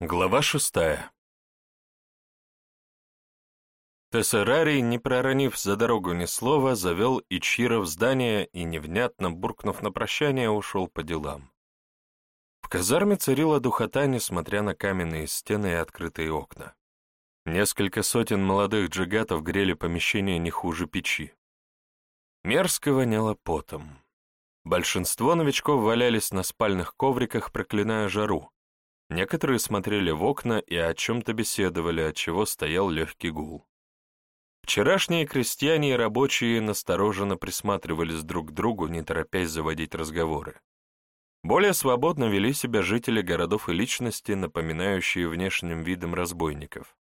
Глава шестая Тессерарий, не проронив за дорогу ни слова, завел Ичира в здание и, невнятно буркнув на прощание, ушел по делам. В казарме царила духота, несмотря на каменные стены и открытые окна. Несколько сотен молодых джигатов грели помещение не хуже печи. Мерзко воняло потом. Большинство новичков валялись на спальных ковриках, проклиная жару, Некоторые смотрели в окна и о чем-то беседовали, от чего стоял легкий гул. Вчерашние крестьяне и рабочие настороженно присматривались друг к другу, не торопясь заводить разговоры. Более свободно вели себя жители городов и личности, напоминающие внешним видом разбойников.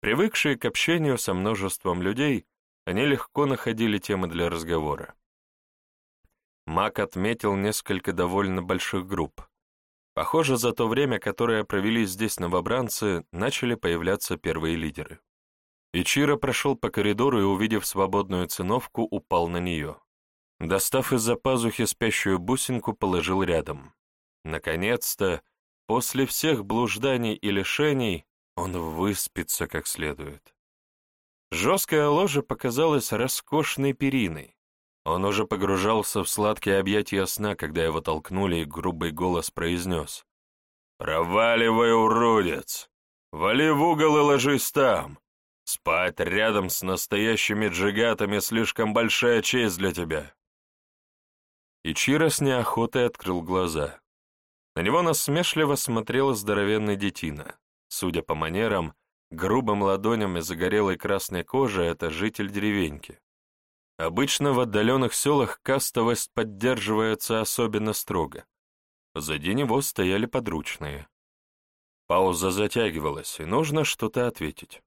Привыкшие к общению со множеством людей, они легко находили темы для разговора. Мак отметил несколько довольно больших групп. Похоже, за то время, которое провели здесь новобранцы, начали появляться первые лидеры. Ичиро прошел по коридору и, увидев свободную циновку, упал на нее. Достав из-за пазухи спящую бусинку, положил рядом. Наконец-то, после всех блужданий и лишений, он выспится как следует. Жесткая ложа показалась роскошной периной. Он уже погружался в сладкие объятия сна, когда его толкнули, и грубый голос произнес. «Проваливай, уродец! Вали в угол и ложись там! Спать рядом с настоящими джигатами слишком большая честь для тебя!» Ичиро с неохотой открыл глаза. На него насмешливо смотрел здоровенный детина. Судя по манерам, грубым ладоням и загорелой красной коже, это житель деревеньки. Обычно в отдаленных селах кастовость поддерживается особенно строго. Позади него стояли подручные. Пауза затягивалась, и нужно что-то ответить.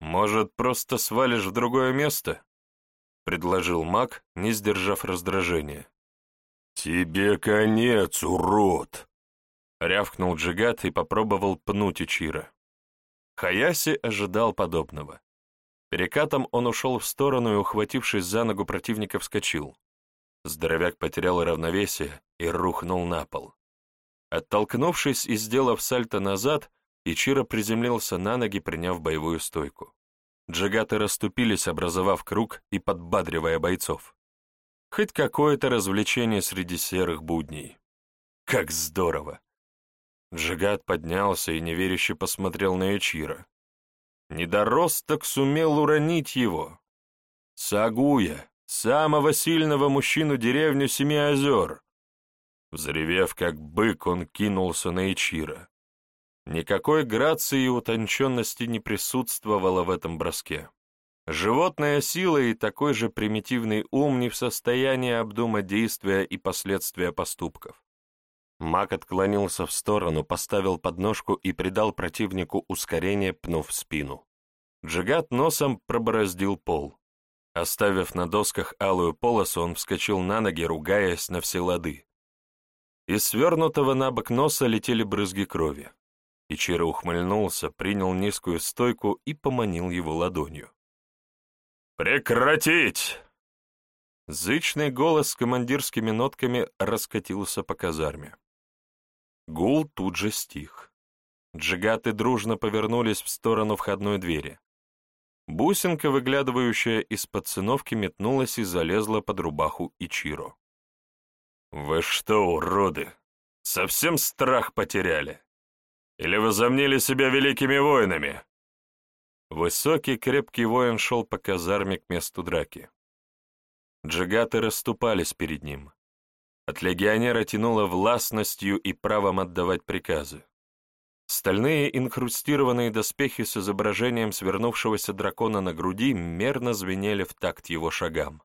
«Может, просто свалишь в другое место?» — предложил маг, не сдержав раздражения. «Тебе конец, урод!» — рявкнул Джигат и попробовал пнуть Ичира. Хаяси ожидал подобного. Перекатом он ушел в сторону и, ухватившись за ногу противника, вскочил. Здоровяк потерял равновесие и рухнул на пол. Оттолкнувшись и сделав сальто назад, Ичиро приземлился на ноги, приняв боевую стойку. Джигаты расступились, образовав круг и подбадривая бойцов. Хоть какое-то развлечение среди серых будней. Как здорово! Джигат поднялся и неверяще посмотрел на Ичиро. Недоросток сумел уронить его. Сагуя, самого сильного мужчину деревню Семи озер. Взревев, как бык, он кинулся на Ичира. Никакой грации и утонченности не присутствовало в этом броске. Животная сила и такой же примитивный ум не в состоянии обдумать действия и последствия поступков. Маг отклонился в сторону, поставил подножку и придал противнику ускорение, пнув спину. Джигат носом пробороздил пол. Оставив на досках алую полосу, он вскочил на ноги, ругаясь на все лады. Из свернутого на бок носа летели брызги крови. Ичиро ухмыльнулся, принял низкую стойку и поманил его ладонью. «Прекратить!» Зычный голос с командирскими нотками раскатился по казарме. Гул тут же стих. Джигаты дружно повернулись в сторону входной двери. Бусинка, выглядывающая из-под циновки, метнулась и залезла под рубаху Ичиро. «Вы что, уроды, совсем страх потеряли? Или возомнили себя великими воинами?» Высокий, крепкий воин шел по казарме к месту драки. Джигаты расступались перед ним. От легионера тянуло властностью и правом отдавать приказы. Стальные инкрустированные доспехи с изображением свернувшегося дракона на груди мерно звенели в такт его шагам.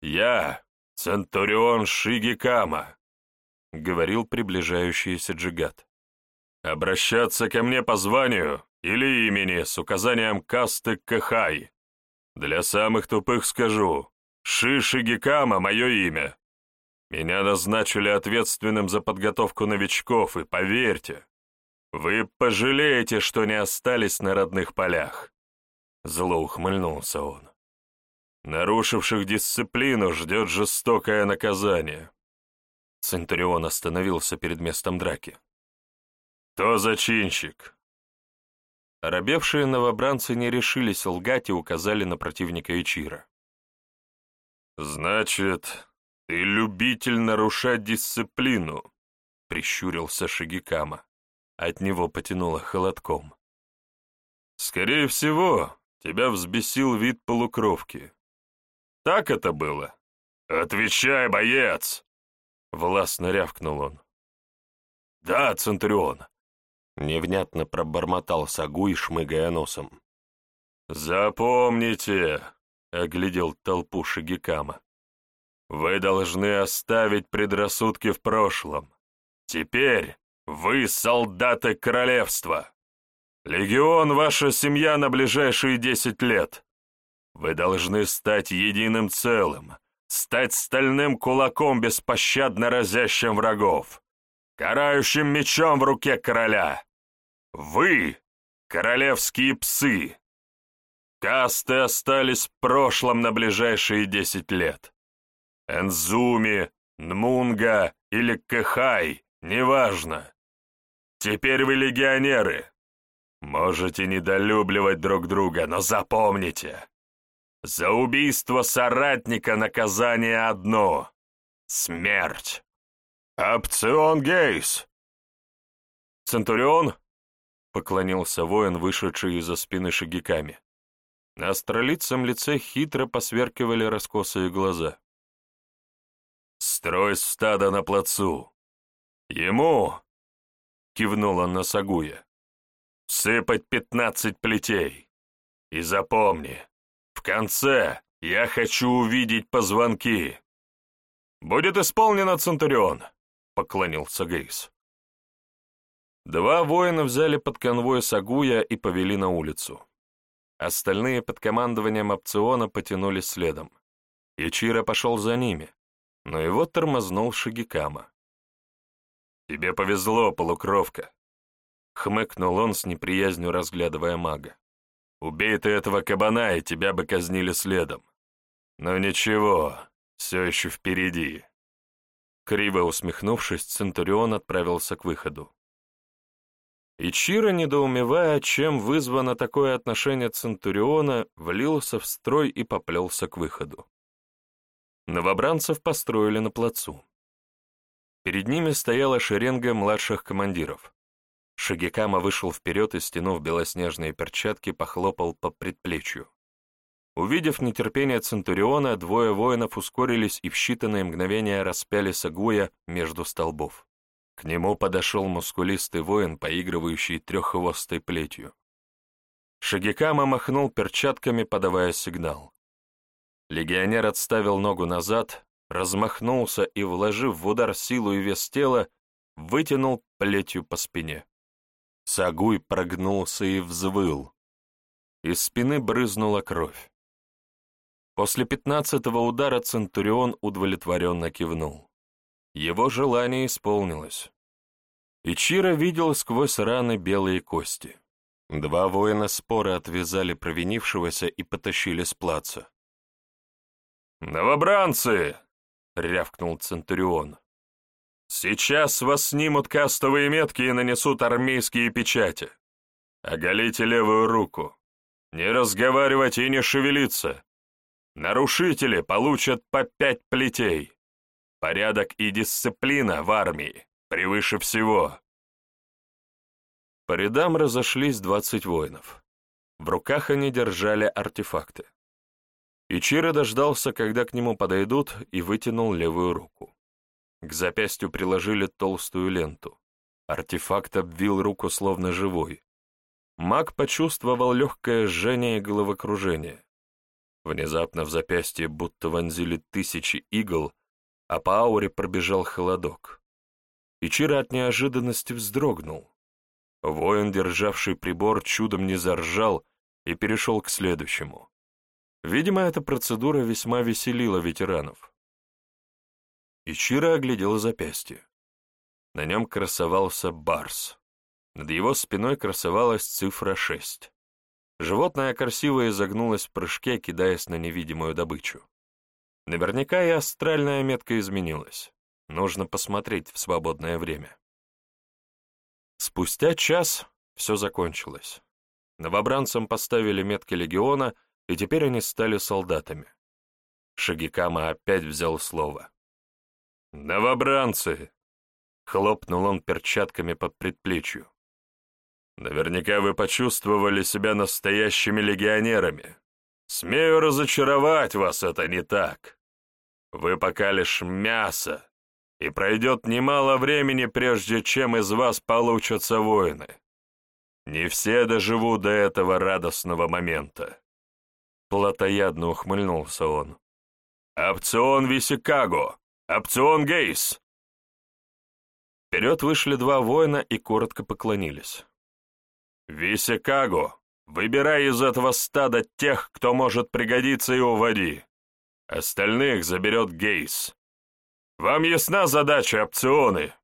«Я, Центурион Шигикама», — говорил приближающийся джигат. «Обращаться ко мне по званию или имени с указанием касты Кахай. Для самых тупых скажу, Ши Шигикама — мое имя. Меня назначили ответственным за подготовку новичков, и поверьте, вы пожалеете, что не остались на родных полях. Зло ухмыльнулся он. Нарушивших дисциплину ждет жестокое наказание. Центурион остановился перед местом драки. Кто зачинщик?» Оробевшие новобранцы не решились лгать и указали на противника Ичира. «Значит, ты любитель нарушать дисциплину», — прищурился Шигикама. От него потянуло холодком. «Скорее всего, тебя взбесил вид полукровки. Так это было?» «Отвечай, боец!» — властно рявкнул он. «Да, Центурион!» — невнятно пробормотал Сагуй, шмыгая носом. «Запомните!» — оглядел толпу Шигикама. «Вы должны оставить предрассудки в прошлом. Теперь вы солдаты королевства. Легион — ваша семья на ближайшие десять лет. Вы должны стать единым целым, стать стальным кулаком, беспощадно разящим врагов, карающим мечом в руке короля. Вы — королевские псы. Касты остались в прошлом на ближайшие десять лет. Энзуми, Нмунга или Кэхай, неважно. Теперь вы легионеры. Можете недолюбливать друг друга, но запомните, за убийство соратника наказание одно — смерть. Опцион Гейс! Центурион? — поклонился воин, вышедший из-за спины шагиками. На астролицем лице хитро посверкивали раскосые глаза. «Строй стадо на плацу! Ему!» — кивнул он на Сагуя. «Сыпать пятнадцать плетей! И запомни, в конце я хочу увидеть позвонки. Будет исполнено, Центурион, поклонился Гейс. Два воина взяли под конвой Сагуя и повели на улицу. Остальные под командованием опциона потянулись следом. Ичиро пошел за ними, но его тормознул Шигикама. «Тебе повезло, полукровка», — хмыкнул он с неприязнью, разглядывая мага. Убей ты этого кабана, и тебя бы казнили следом. Но ничего, все еще впереди. Криво усмехнувшись, Центурион отправился к выходу. Ичиро, недоумевая, чем вызвано такое отношение Центуриона, влился в строй и поплелся к выходу. Новобранцев построили на плацу. Перед ними стояла шеренга младших командиров. Шагикама вышел вперед и, стянув белоснежные перчатки, похлопал по предплечью. Увидев нетерпение Центуриона, двое воинов ускорились и в считанные мгновения распяли Сагуя между столбов. К нему подошел мускулистый воин, поигрывающий треххвостой плетью. Шагикама махнул перчатками, подавая сигнал. Легионер отставил ногу назад, размахнулся и, вложив в удар силу и вес тела, вытянул плетью по спине. Сагуй прогнулся и взвыл. Из спины брызнула кровь. После пятнадцатого удара Центурион удовлетворенно кивнул. Его желание исполнилось. Ичиро видел сквозь раны белые кости. Два воина спора отвязали провинившегося и потащили с плаца. «Новобранцы!» — рявкнул Центурион. Сейчас вас снимут кастовые метки и нанесут армейские печати. Оголите левую руку. Не разговаривать и не шевелиться. Нарушители получат по пять плетей. Порядок и дисциплина в армии превыше всего. По рядам разошлись двадцать воинов. В руках они держали артефакты. Ичиро дождался, когда к нему подойдут, и вытянул левую руку. К запястью приложили толстую ленту. Артефакт обвил руку словно живой. Маг почувствовал легкое жжение и головокружение. Внезапно в запястье будто вонзили тысячи игл, а по ауре пробежал холодок. Ичиро от неожиданности вздрогнул. Воин, державший прибор, чудом не заржал и перешел к следующему. Видимо, эта процедура весьма веселила ветеранов. Ичиро оглядел запястье. На нем красовался барс. Над его спиной красовалась цифра 6. Животное красиво изогнулось в прыжке, кидаясь на невидимую добычу. Наверняка и астральная метка изменилась. Нужно посмотреть в свободное время. Спустя час все закончилось. Новобранцам поставили метки легиона, и теперь они стали солдатами. Шагикама опять взял слово. «Новобранцы!» — хлопнул он перчатками по предплечью. «Наверняка вы почувствовали себя настоящими легионерами. Смею разочаровать вас, это не так. Вы пока лишь мясо, и пройдет немало времени, прежде чем из вас получатся воины. Не все доживут до этого радостного момента. Платоядно ухмыльнулся он. «Опцион Висикаго! Опцион Гейс!» Вперед вышли два воина и коротко поклонились. «Висикаго, выбирай из этого стада тех, кто может пригодиться, и уводи. Остальных заберет Гейс. Вам ясна задача, опционы?»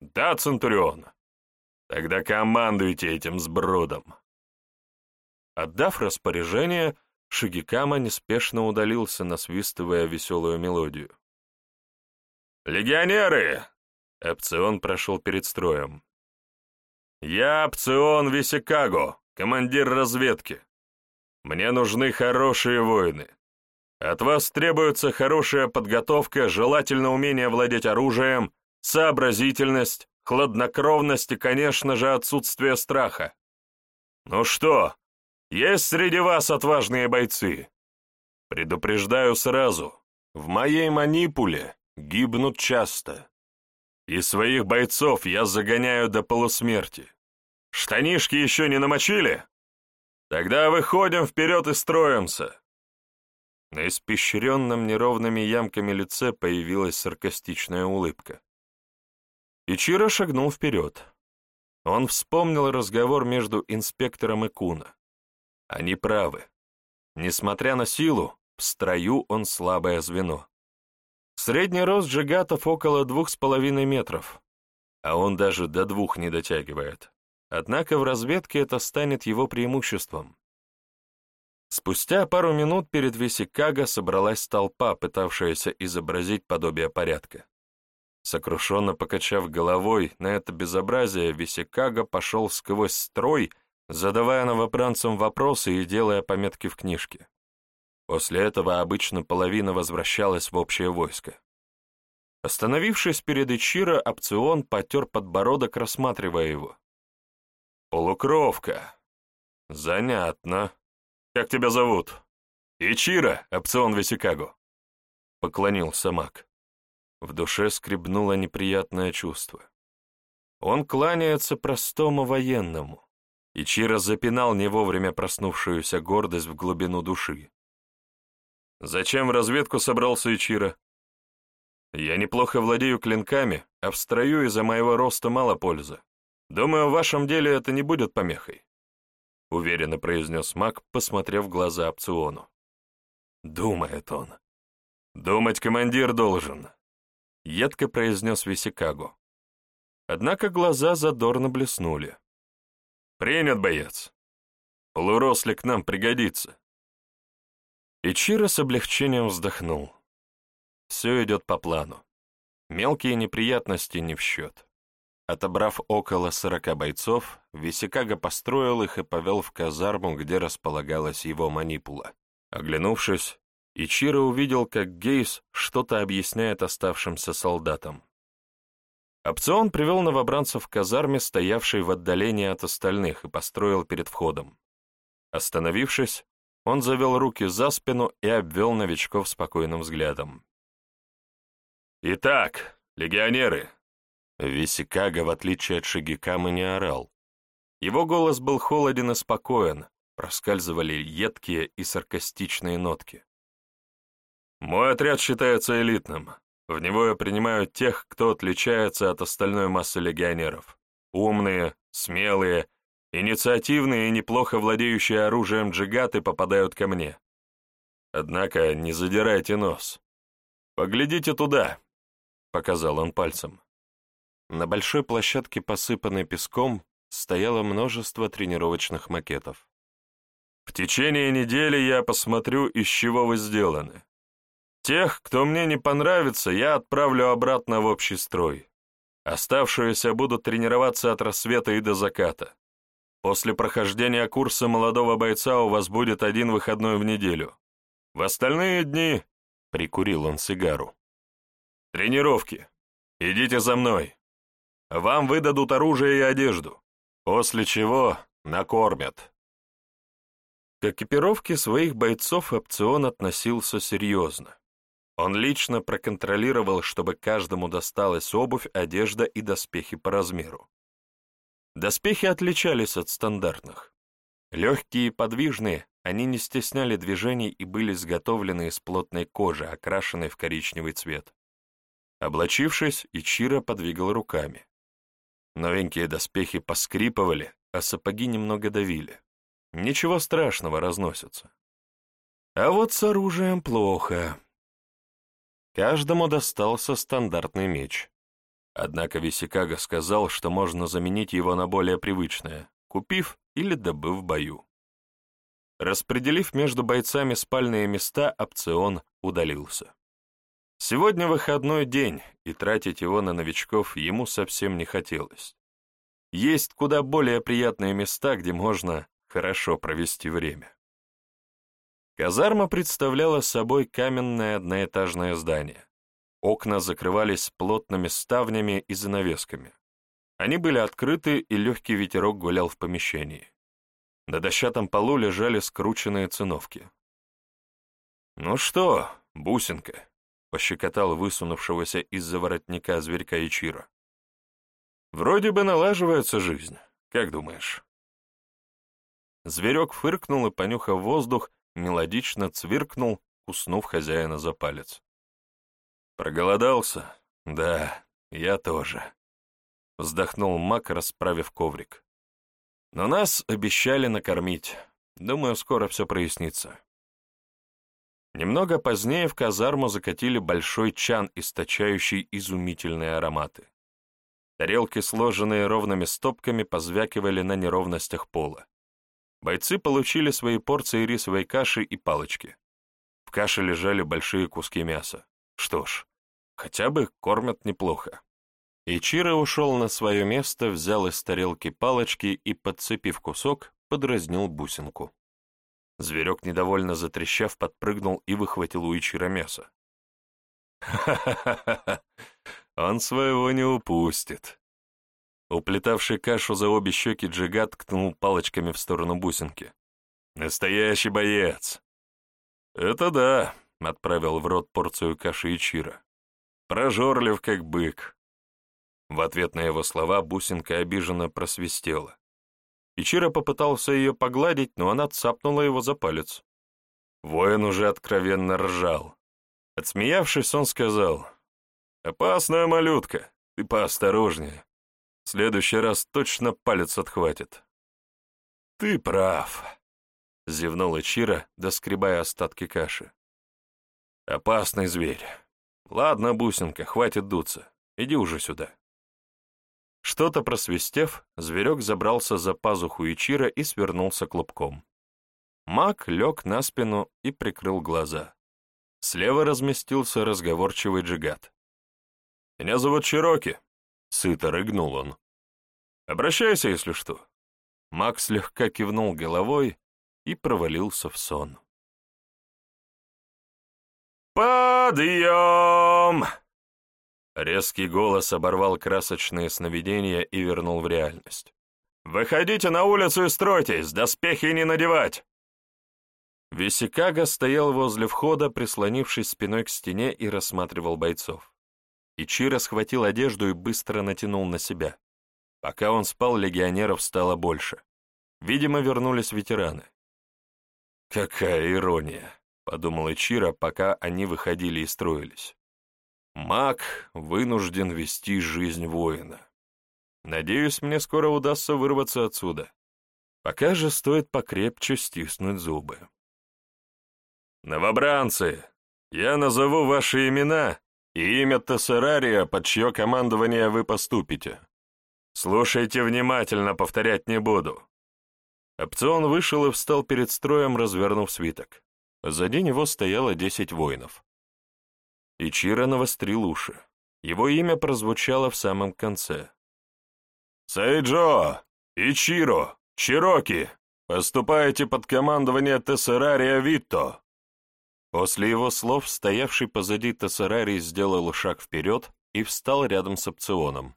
«Да, Центурион. Тогда командуйте этим сбродом». Отдав распоряжение, Шигикама неспешно удалился, насвистывая веселую мелодию. «Легионеры!» — опцион прошел перед строем. «Я опцион Висикаго, командир разведки. Мне нужны хорошие воины. От вас требуется хорошая подготовка, желательно умение владеть оружием, сообразительность, хладнокровность и, конечно же, отсутствие страха. Ну что, есть среди вас отважные бойцы? Предупреждаю сразу, в моей манипуле гибнут часто. И своих бойцов я загоняю до полусмерти. Штанишки еще не намочили? Тогда выходим вперед и строимся. На испещренном неровными ямками лице появилась саркастичная улыбка. Ичиро шагнул вперед. Он вспомнил разговор между инспектором и Куна. Они правы. Несмотря на силу, в строю он слабое звено. Средний рост джигатов около двух с половиной метров, а он даже до двух не дотягивает. Однако в разведке это станет его преимуществом. Спустя пару минут перед Висикаго собралась толпа, пытавшаяся изобразить подобие порядка. Сокрушенно покачав головой на это безобразие, Висикаго пошел сквозь строй, задавая новобранцам вопросы и делая пометки в книжке. После этого обычно половина возвращалась в общее войско. Остановившись перед Ичиро, опцион потер подбородок, рассматривая его. «Полукровка. Занятно. Как тебя зовут?» «Ичиро, опцион Висикаго», — поклонился маг. В душе скребнуло неприятное чувство. Он кланяется простому военному. Ичиро запинал не вовремя проснувшуюся гордость в глубину души. «Зачем в разведку собрался Ичиро?» «Я неплохо владею клинками, а в строю из-за моего роста мало пользы. Думаю, в вашем деле это не будет помехой — уверенно произнес маг, посмотрев в глаза опциону. «Думает он. Думать командир должен», — едко произнес Висикаго. Однако глаза задорно блеснули. «Принят, боец. Полурослик нам пригодится». Ичиро с облегчением вздохнул. Все идет по плану. Мелкие неприятности не в счет. Отобрав около сорока бойцов, Висикага построил их и повел в казарму, где располагалась его манипула. Оглянувшись, Ичиро увидел, как Гейс что-то объясняет оставшимся солдатам. Опцион привел новобранцев в казарме, стоявшей в отдалении от остальных, и построил перед входом. Остановившись, он завел руки за спину и обвел новичков спокойным взглядом. «Итак, легионеры, Висикага, в отличие от Шигикамы, не орал. Его голос был холоден и спокоен, проскальзывали едкие и саркастичные нотки. «Мой отряд считается элитным. В него я принимаю тех, кто отличается от остальной массы легионеров. Умные, смелые, инициативные и неплохо владеющие оружием джигаты попадают ко мне. Однако не задирайте нос. Поглядите туда», — показал он пальцем. На большой площадке, посыпанной песком, стояло множество тренировочных макетов. «В течение недели я посмотрю, из чего вы сделаны. Тех, кто мне не понравится, я отправлю обратно в общий строй. Оставшиеся будут тренироваться от рассвета и до заката. После прохождения курса молодого бойца у вас будет один выходной в неделю. В остальные дни...» — прикурил он сигару. «Тренировки. Идите за мной. Вам выдадут оружие и одежду, после чего накормят». К экипировке своих бойцов опцион относился серьезно. Он лично проконтролировал, чтобы каждому досталась обувь, одежда и доспехи по размеру. Доспехи отличались от стандартных. Легкие и подвижные, они не стесняли движений и были изготовлены из плотной кожи, окрашенной в коричневый цвет. Облачившись, Ичиро подвигал руками. Новенькие доспехи поскрипывали, а сапоги немного давили. Ничего страшного, разносятся. А вот с оружием плохо. Каждому достался стандартный меч. Однако Висикага сказал, что можно заменить его на более привычное, купив или добыв в бою. Распределив между бойцами спальные места, опцион удалился. Сегодня выходной день, и тратить его на новичков ему совсем не хотелось. Есть куда более приятные места, где можно хорошо провести время. Казарма представляла собой каменное одноэтажное здание. Окна закрывались плотными ставнями и занавесками. Они были открыты, и легкий ветерок гулял в помещении. На дощатом полу лежали скрученные циновки. «Ну что, бусинка?» — пощекотал высунувшегося из-за воротника зверька Ичира. «Вроде бы налаживается жизнь, как думаешь?» Зверек фыркнул и, понюхав воздух, мелодично цвиркнул, уснув хозяина за палец. «Проголодался? Да, я тоже», — вздохнул маг, расправив коврик. «Но нас обещали накормить. Думаю, скоро все прояснится». Немного позднее в казарму закатили большой чан, источающий изумительные ароматы. Тарелки, сложенные ровными стопками, позвякивали на неровностях пола. Бойцы получили свои порции рисовой каши и палочки. В каше лежали большие куски мяса. Что ж, хотя бы кормят неплохо. Ичиро ушел на свое место, взял из тарелки палочки и, подцепив кусок, подразнил бусинку. Зверек, недовольно затрещав, подпрыгнул и выхватил у Ичиро мясо. «Ха-ха-ха! Он своего не упустит!» Уплетавший кашу за обе щеки Джигат ткнул палочками в сторону бусинки. «Настоящий боец!» «Это да», — отправил в рот порцию каши Ичира. «Прожорлив, как бык». В ответ на его слова бусинка обиженно просвистела. Ичиро попытался ее погладить, но она цапнула его за палец. Воин уже откровенно ржал. Отсмеявшись, он сказал, «Опасная малютка, ты поосторожнее следующий раз точно палец отхватит. «Ты прав», — зевнула Чира, доскребая остатки каши. «Опасный зверь. Ладно, бусинка, хватит дуться. Иди уже сюда». Что-то просвистев, зверек забрался за пазуху Ичира и свернулся клубком. Маг лег на спину и прикрыл глаза. Слева разместился разговорчивый джигат. «Меня зовут Чироки», Сыто рыгнул он. «Обращайся, если что». Макс слегка кивнул головой и провалился в сон. «Подъем!» Резкий голос оборвал красочные сновидения и вернул в реальность. «Выходите на улицу и стройтесь, доспехи не надевать!» Висикага стоял возле входа, прислонившись спиной к стене и рассматривал бойцов. Ичиро схватил одежду и быстро натянул на себя. Пока он спал, легионеров стало больше. Видимо, вернулись ветераны. «Какая ирония!» — подумал Ичиро, пока они выходили и строились. «Маг вынужден вести жизнь воина. Надеюсь, мне скоро удастся вырваться отсюда. Пока же стоит покрепче стиснуть зубы». «Новобранцы, я назову ваши имена, и имя Тессерария, под чье командование вы поступите. Слушайте внимательно, повторять не буду». Опцион вышел и встал перед строем, развернув свиток. Сзади него стояло десять воинов. Ичиро навострил уши. Его имя прозвучало в самом конце. «Сайджо! Ичиро! Чироки! Поступаете под командование Тессерария Витто!» После его слов стоявший позади Тессерарий сделал шаг вперед и встал рядом с опционом.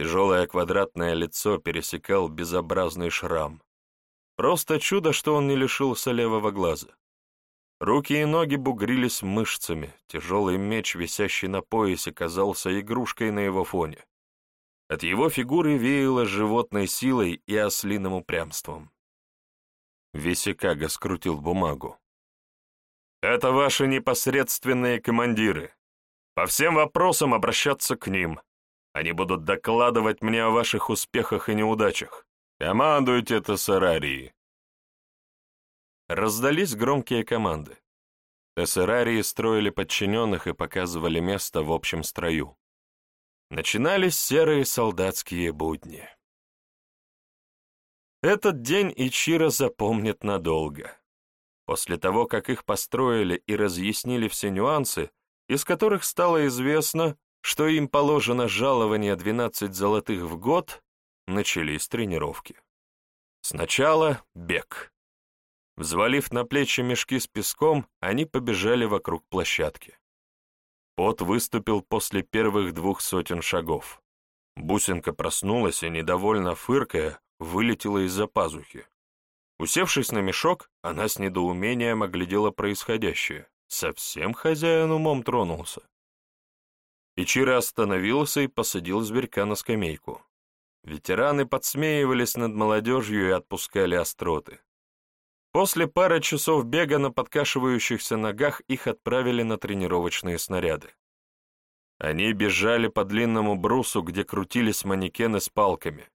Тяжелое квадратное лицо пересекал безобразный шрам. Просто чудо, что он не лишился левого глаза. Руки и ноги бугрились мышцами, тяжелый меч, висящий на поясе, казался игрушкой на его фоне. От его фигуры веяло животной силой и ослиным упрямством. Весикага скрутил бумагу. «Это ваши непосредственные командиры. По всем вопросам обращаться к ним. Они будут докладывать мне о ваших успехах и неудачах. Командуйте Тессерарии!» Раздались громкие команды. Тессерарии строили подчиненных и показывали место в общем строю. Начинались серые солдатские будни. Этот день Ичиро запомнит надолго. После того, как их построили и разъяснили все нюансы, из которых стало известно, что им положено жалование 12 золотых в год, начались тренировки. Сначала бег. Взвалив на плечи мешки с песком, они побежали вокруг площадки. Пот выступил после первых двух сотен шагов. Бусинка проснулась и, недовольно фыркая, вылетела из-за пазухи. Усевшись на мешок, она с недоумением оглядела происходящее. Совсем хозяин умом тронулся. Ичиро остановился и посадил зверька на скамейку. Ветераны подсмеивались над молодежью и отпускали остроты. После пары часов бега на подкашивающихся ногах их отправили на тренировочные снаряды. Они бежали по длинному брусу, где крутились манекены с палками.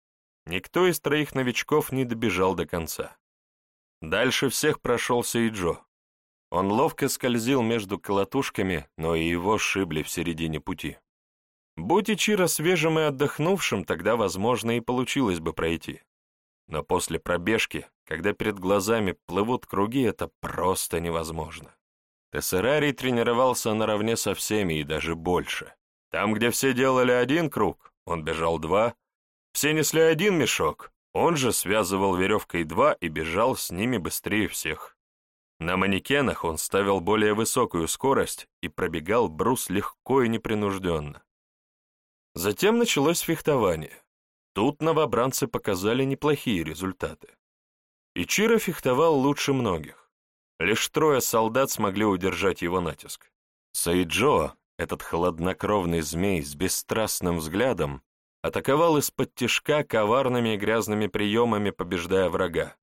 Никто из троих новичков не добежал до конца. Дальше всех прошелся и Джо. Он ловко скользил между колотушками, но и его шибли в середине пути. Будь Ичиро свежим и отдохнувшим, тогда, возможно, и получилось бы пройти. Но после пробежки, когда перед глазами плывут круги, это просто невозможно. Тессерарий тренировался наравне со всеми и даже больше. Там, где все делали один круг, он бежал два, все несли один мешок, он же связывал веревкой два и бежал с ними быстрее всех. На манекенах он ставил более высокую скорость и пробегал брус легко и непринужденно. Затем началось фехтование. Тут новобранцы показали неплохие результаты. Ичиро фехтовал лучше многих. Лишь трое солдат смогли удержать его натиск. Сайджо, этот хладнокровный змей с бесстрастным взглядом, атаковал из-под тишка коварными и грязными приемами, побеждая врага.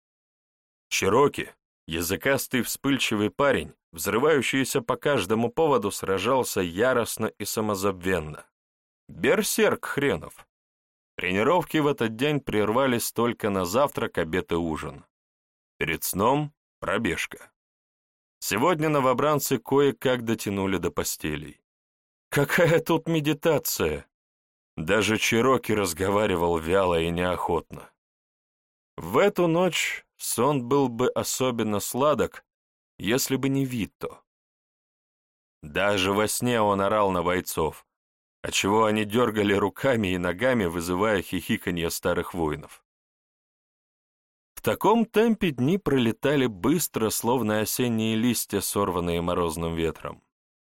Чироки, языкастый вспыльчивый парень, взрывающийся по каждому поводу, сражался яростно и самозабвенно. Берсерк хренов. Тренировки в этот день прервались только на завтрак, обед и ужин. Перед сном — пробежка. Сегодня новобранцы кое-как дотянули до постелей. Какая тут медитация! Даже Чироки разговаривал вяло и неохотно. В эту ночь сон был бы особенно сладок, если бы не Витто. Даже во сне он орал на бойцов, отчего они дергали руками и ногами, вызывая хихиканье старых воинов. В таком темпе дни пролетали быстро, словно осенние листья, сорванные морозным ветром.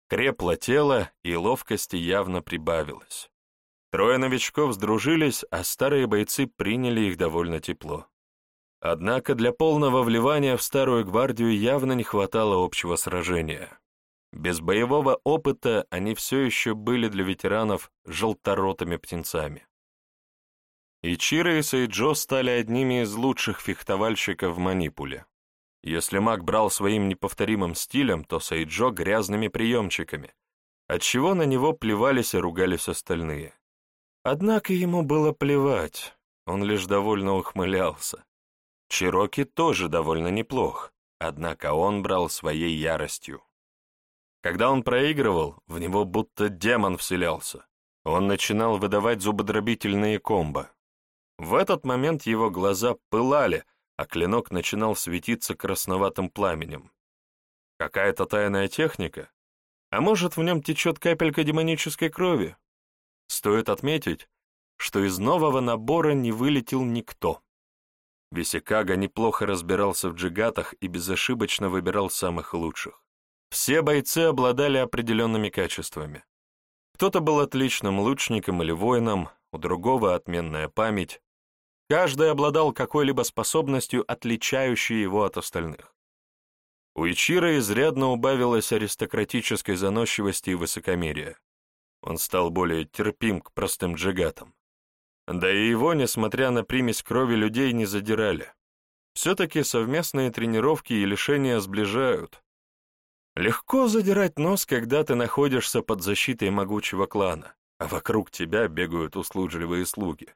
Крепло тело, и ловкости явно прибавилось. Трое новичков сдружились, а старые бойцы приняли их довольно тепло. Однако для полного вливания в старую гвардию явно не хватало общего сражения. Без боевого опыта они все еще были для ветеранов желторотыми птенцами. Ичиро и Сейджо стали одними из лучших фехтовальщиков в Манипуле. Если маг брал своим неповторимым стилем, то Сейджо — грязными приемчиками, отчего на него плевались и ругались остальные. Однако ему было плевать, он лишь довольно ухмылялся. Чироки тоже довольно неплох, однако он брал своей яростью. Когда он проигрывал, в него будто демон вселялся. Он начинал выдавать зубодробительные комбо. В этот момент его глаза пылали, а клинок начинал светиться красноватым пламенем. Какая-то тайная техника? А может, в нем течет капелька демонической крови? Стоит отметить, что из нового набора не вылетел никто. Висикага неплохо разбирался в джигатах и безошибочно выбирал самых лучших. Все бойцы обладали определенными качествами. Кто-то был отличным лучником или воином, у другого отменная память. Каждый обладал какой-либо способностью, отличающей его от остальных. У Ичира изрядно убавилось аристократической заносчивости и высокомерия. Он стал более терпим к простым джигатам. Да и его, несмотря на примесь крови людей, не задирали. Все-таки совместные тренировки и лишения сближают. Легко задирать нос, когда ты находишься под защитой могучего клана, а вокруг тебя бегают услужливые слуги.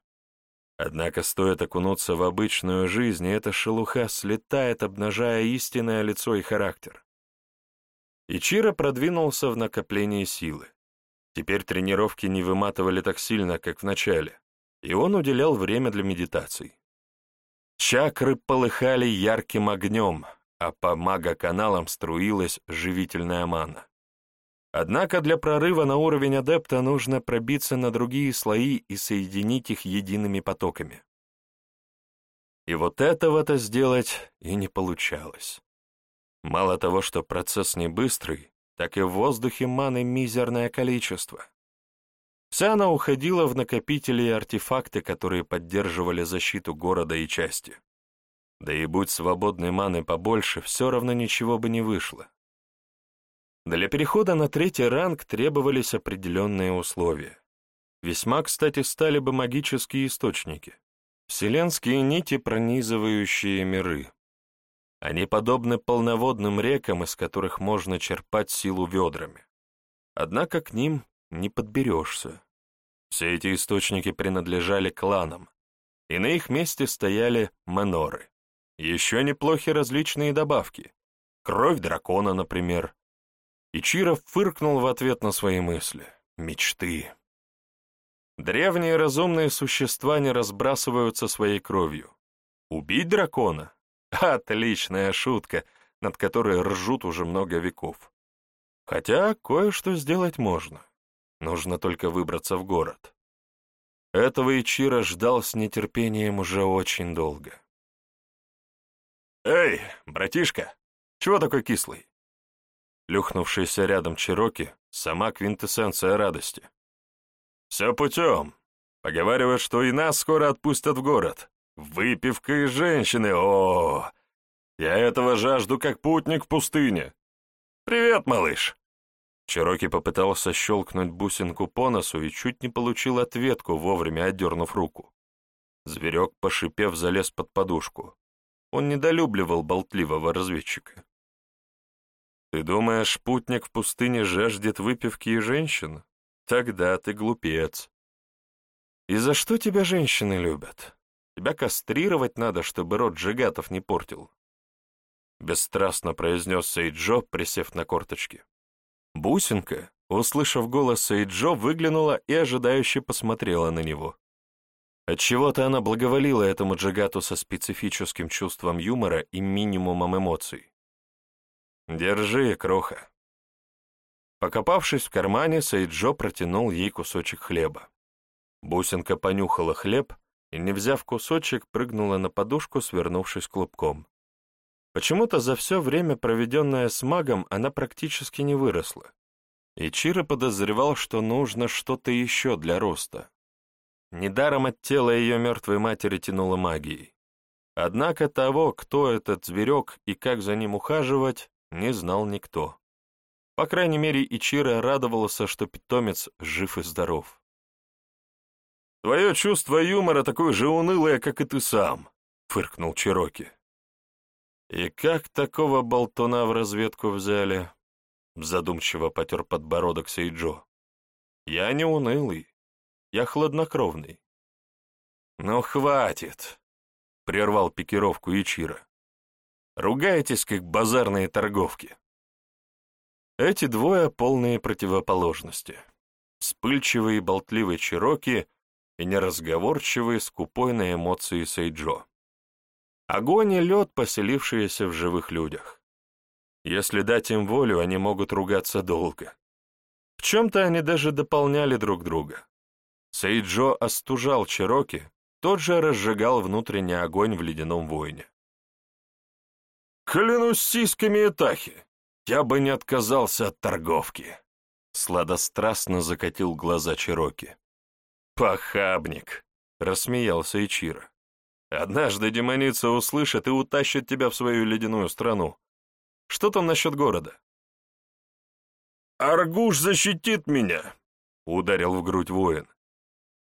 Однако стоит окунуться в обычную жизнь, и эта шелуха слетает, обнажая истинное лицо и характер. Ичиро продвинулся в накоплении силы. Теперь тренировки не выматывали так сильно, как в начале и он уделял время для медитаций. Чакры полыхали ярким огнем, а по мага-каналам струилась живительная мана. Однако для прорыва на уровень адепта нужно пробиться на другие слои и соединить их едиными потоками. И вот этого-то сделать и не получалось. Мало того, что процесс не быстрый, так и в воздухе маны мизерное количество. Вся она уходила в накопители и артефакты, которые поддерживали защиту города и части. Да и будь свободной маны побольше, все равно ничего бы не вышло. Для перехода на третий ранг требовались определенные условия. Весьма, кстати, стали бы магические источники. Вселенские нити, пронизывающие миры. Они подобны полноводным рекам, из которых можно черпать силу ведрами. Однако к ним не подберешься. Все эти источники принадлежали кланам, и на их месте стояли маноры. Еще неплохи различные добавки. Кровь дракона, например. Ичиро фыркнул в ответ на свои мысли. Мечты. Древние разумные существа не разбрасываются своей кровью. Убить дракона? Отличная шутка, над которой ржут уже много веков. Хотя кое-что сделать можно. Нужно только выбраться в город. Этого Ичиро ждал с нетерпением уже очень долго. «Эй, братишка, чего такой кислый?» Люхнувшийся рядом Чироки, сама квинтэссенция радости. «Все путем. Поговаривают, что и нас скоро отпустят в город. Выпивка и женщины, о, -о, -о! Я этого жажду, как путник в пустыне. Привет, малыш!» Чироки попытался щелкнуть бусинку по носу и чуть не получил ответку, вовремя отдернув руку. Зверек, пошипев, залез под подушку. Он недолюбливал болтливого разведчика. «Ты думаешь, путник в пустыне жаждет выпивки и женщин? Тогда ты глупец. И за что тебя женщины любят? Тебя кастрировать надо, чтобы рот джигатов не портил», — бесстрастно произнес Сейджо, присев на корточки. Бусинка, услышав голос Сейджо, выглянула и ожидающе посмотрела на него. Отчего-то она благоволила этому Джагату со специфическим чувством юмора и минимумом эмоций. «Держи, кроха». Покопавшись в кармане, Сейджо протянул ей кусочек хлеба. Бусинка понюхала хлеб и, не взяв кусочек, прыгнула на подушку, свернувшись клубком. Почему-то за все время, проведенное с магом, она практически не выросла. И Чиро подозревал, что нужно что-то еще для роста. Недаром от тела ее мертвой матери тянуло магией. Однако того, кто этот зверек и как за ним ухаживать, не знал никто. По крайней мере, Ичиро радовался, что питомец жив и здоров. «Твое чувство юмора такое же унылое, как и ты сам», — фыркнул Чироки. «И как такого болтуна в разведку взяли?» Задумчиво потер подбородок Сейджо. «Я не унылый, я хладнокровный». «Ну, хватит!» — прервал пикировку Ичира. «Ругаетесь, как базарные торговки». Эти двое — полные противоположности. Вспыльчивый и болтливый Чироки и неразговорчивый, скупой на эмоции Сейджо. Огонь и лед, поселившиеся в живых людях. Если дать им волю, они могут ругаться долго. В чем-то они даже дополняли друг друга. Сейджо остужал Чироки, тот же разжигал внутренний огонь в ледяном воине. «Клянусь сиськами Этахи, я бы не отказался от торговки!» Сладострастно закатил глаза Чироки. «Похабник!» — рассмеялся Ичиро. «Однажды демоница услышит и утащит тебя в свою ледяную страну. Что там насчет города?» «Аргуш защитит меня!» — ударил в грудь воин.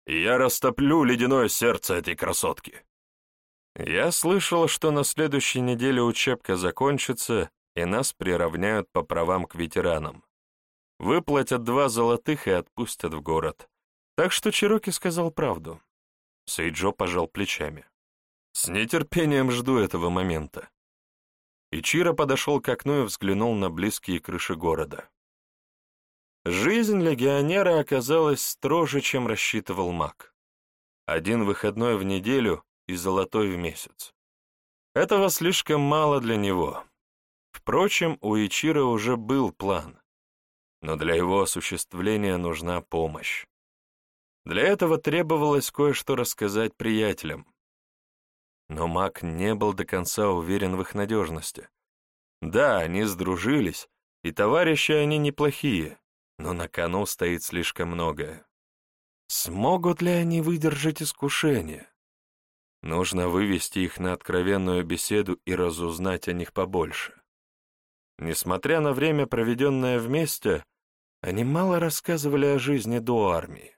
«Я растоплю ледяное сердце этой красотки!» Я слышал, что на следующей неделе учебка закончится, и нас приравняют по правам к ветеранам. Выплатят два золотых и отпустят в город. Так что Чироки сказал правду. Сейджо пожал плечами. С нетерпением жду этого момента. Ичиро подошел к окну и взглянул на близкие крыши города. Жизнь легионера оказалась строже, чем рассчитывал маг. Один выходной в неделю и золотой в месяц. Этого слишком мало для него. Впрочем, у Ичиро уже был план, но для его осуществления нужна помощь. Для этого требовалось кое-что рассказать приятелям. Но маг не был до конца уверен в их надежности. Да, они сдружились, и товарищи они неплохие, но на кону стоит слишком многое. Смогут ли они выдержать искушение? Нужно вывести их на откровенную беседу и разузнать о них побольше. Несмотря на время, проведенное вместе, они мало рассказывали о жизни до армии.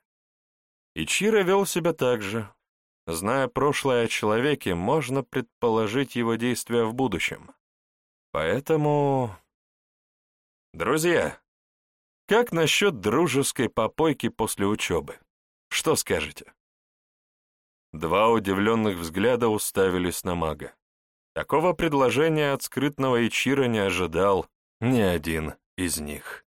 И Чиро вел себя так же. Зная прошлое о человеке, можно предположить его действия в будущем. Поэтому... Друзья, как насчет дружеской попойки после учебы? Что скажете? Два удивленных взгляда уставились на мага. Такого предложения от скрытного Ичира не ожидал ни один из них.